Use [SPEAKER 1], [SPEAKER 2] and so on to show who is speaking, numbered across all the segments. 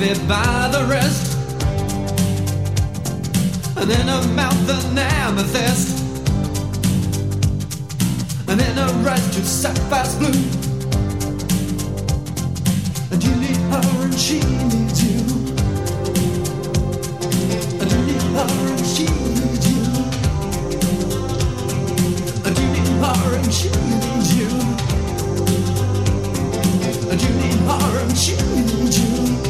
[SPEAKER 1] Baby by the wrist, and in her mouth an amethyst and in a red to sapphire's blue. And you need her and she needs you. And you need her and she needs you. And you need her and she needs you. And you need her and she needs you.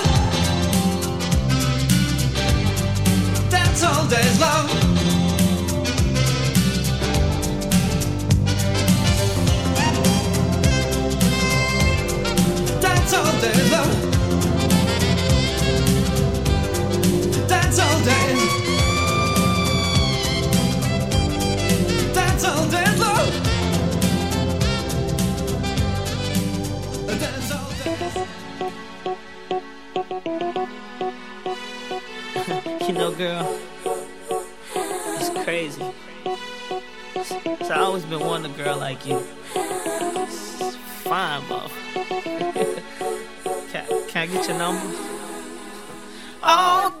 [SPEAKER 2] days long. A girl like you. Fine, bro. can, can I get your number?
[SPEAKER 3] Oh,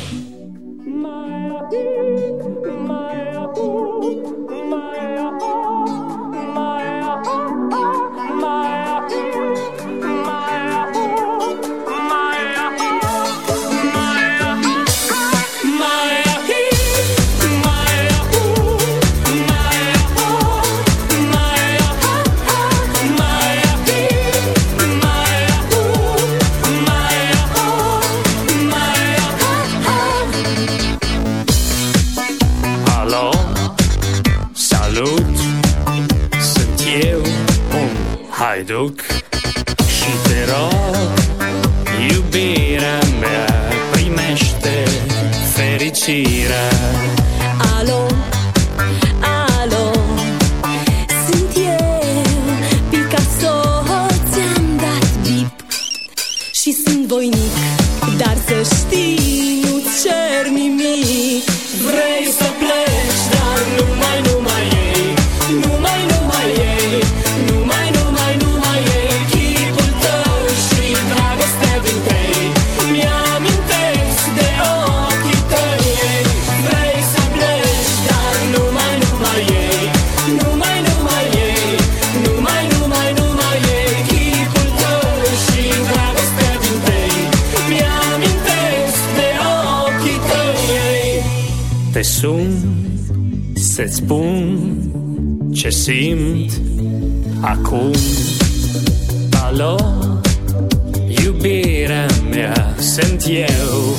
[SPEAKER 4] acum. Alo, iubirea mea, sunt eu.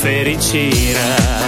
[SPEAKER 4] Fericirea.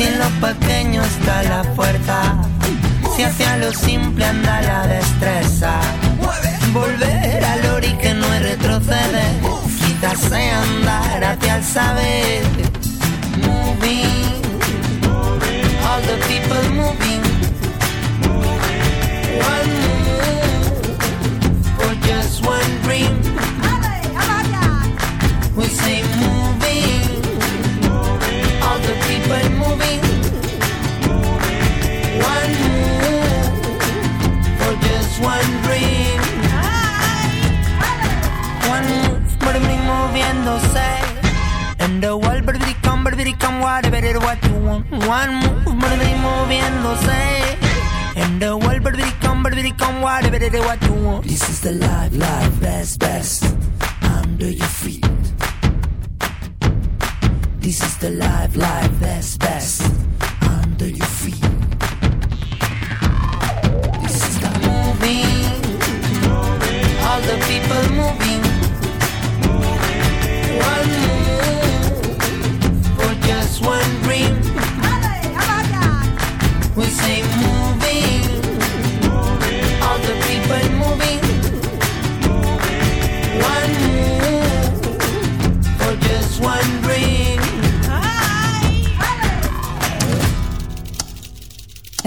[SPEAKER 2] Si en lo pequeño está la fuerza, si hacia lo simple anda la destreza. Volver al ori que no es retroceder, quitarse andar hacia el saber. Moving, all the people moving. One move for just one dream. get what you want. One move, money moviéndose. In the world, but we come, but we come, whatever it is, what you want.
[SPEAKER 5] This is the life, life, best, best.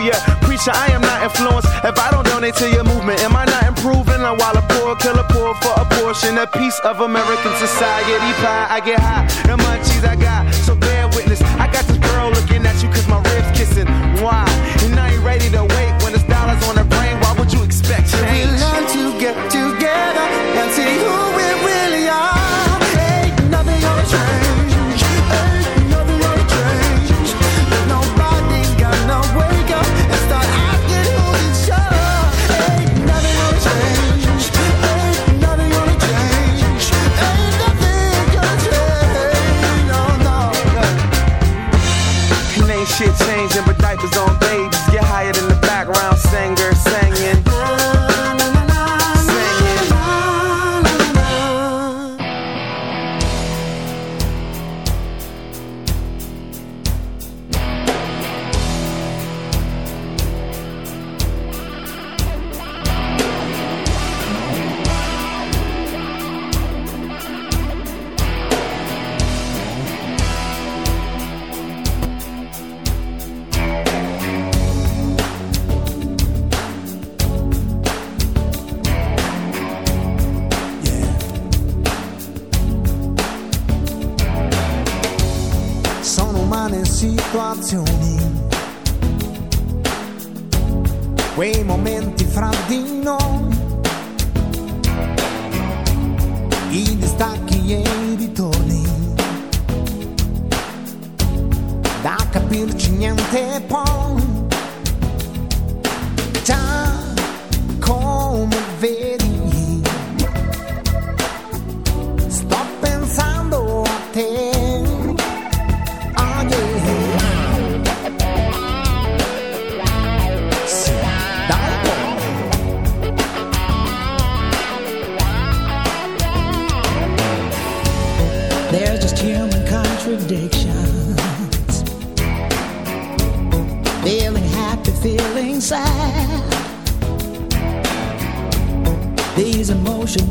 [SPEAKER 6] hallelujah. Preacher, I am not influenced. If I don't donate to your movement, am I not improving? I'm while a poor killer poor for a portion, a piece of American society pie. I get high, the munchies I got, so bear witness. I got this girl looking at you cause my ribs kissing. Why? changing with diapers on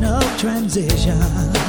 [SPEAKER 5] of
[SPEAKER 7] transition.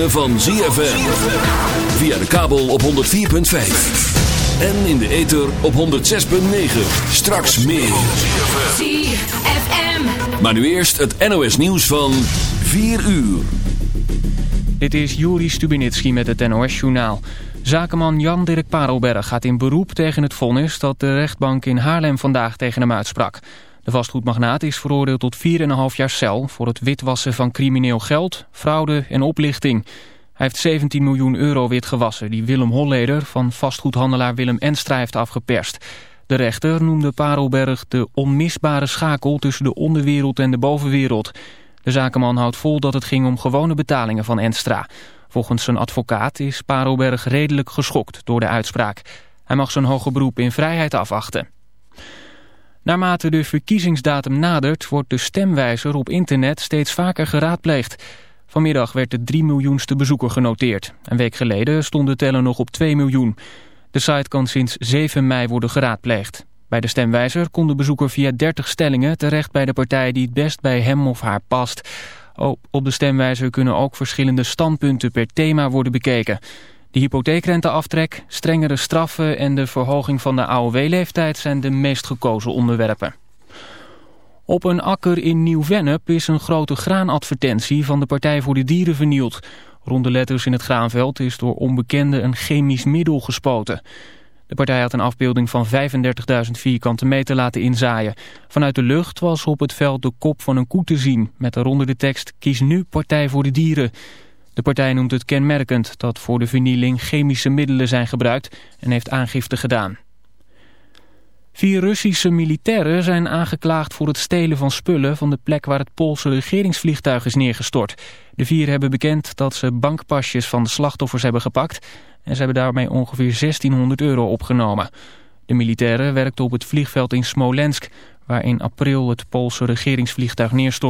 [SPEAKER 7] Ritme van ZFM. Via de kabel op 104.5. En in de ether op 106.9. Straks meer.
[SPEAKER 8] ZFM.
[SPEAKER 7] Maar nu eerst het NOS nieuws van 4 uur.
[SPEAKER 9] Dit is Juri Stubinitski met het NOS-journaal. Zakenman Jan-Dirk Parelberg gaat in beroep tegen het vonnis... dat de rechtbank in Haarlem vandaag tegen hem uitsprak. De vastgoedmagnaat is veroordeeld tot 4,5 jaar cel... voor het witwassen van crimineel geld, fraude en oplichting. Hij heeft 17 miljoen euro witgewassen... die Willem Holleder van vastgoedhandelaar Willem Enstra heeft afgeperst. De rechter noemde Parelberg de onmisbare schakel... tussen de onderwereld en de bovenwereld... De zakenman houdt vol dat het ging om gewone betalingen van Enstra. Volgens zijn advocaat is Parelberg redelijk geschokt door de uitspraak. Hij mag zijn hoge beroep in vrijheid afwachten. Naarmate de verkiezingsdatum nadert, wordt de stemwijzer op internet steeds vaker geraadpleegd. Vanmiddag werd de 3 miljoenste bezoeker genoteerd. Een week geleden stond de teller nog op 2 miljoen. De site kan sinds 7 mei worden geraadpleegd. Bij de stemwijzer kon de bezoeker via 30 stellingen terecht bij de partij die het best bij hem of haar past. Op de stemwijzer kunnen ook verschillende standpunten per thema worden bekeken. De hypotheekrenteaftrek, strengere straffen en de verhoging van de AOW-leeftijd zijn de meest gekozen onderwerpen. Op een akker in Nieuw-Vennep is een grote graanadvertentie van de Partij voor de Dieren vernield. Rond de letters in het graanveld is door onbekenden een chemisch middel gespoten. De partij had een afbeelding van 35.000 vierkante meter laten inzaaien. Vanuit de lucht was op het veld de kop van een koe te zien... met daaronder de tekst Kies nu Partij voor de Dieren. De partij noemt het kenmerkend dat voor de vernieling chemische middelen zijn gebruikt... en heeft aangifte gedaan. Vier Russische militairen zijn aangeklaagd voor het stelen van spullen... van de plek waar het Poolse regeringsvliegtuig is neergestort. De vier hebben bekend dat ze bankpasjes van de slachtoffers hebben gepakt... en ze hebben daarmee ongeveer 1600 euro opgenomen. De militairen werkten op het vliegveld in Smolensk... waar in april het Poolse regeringsvliegtuig neerstort.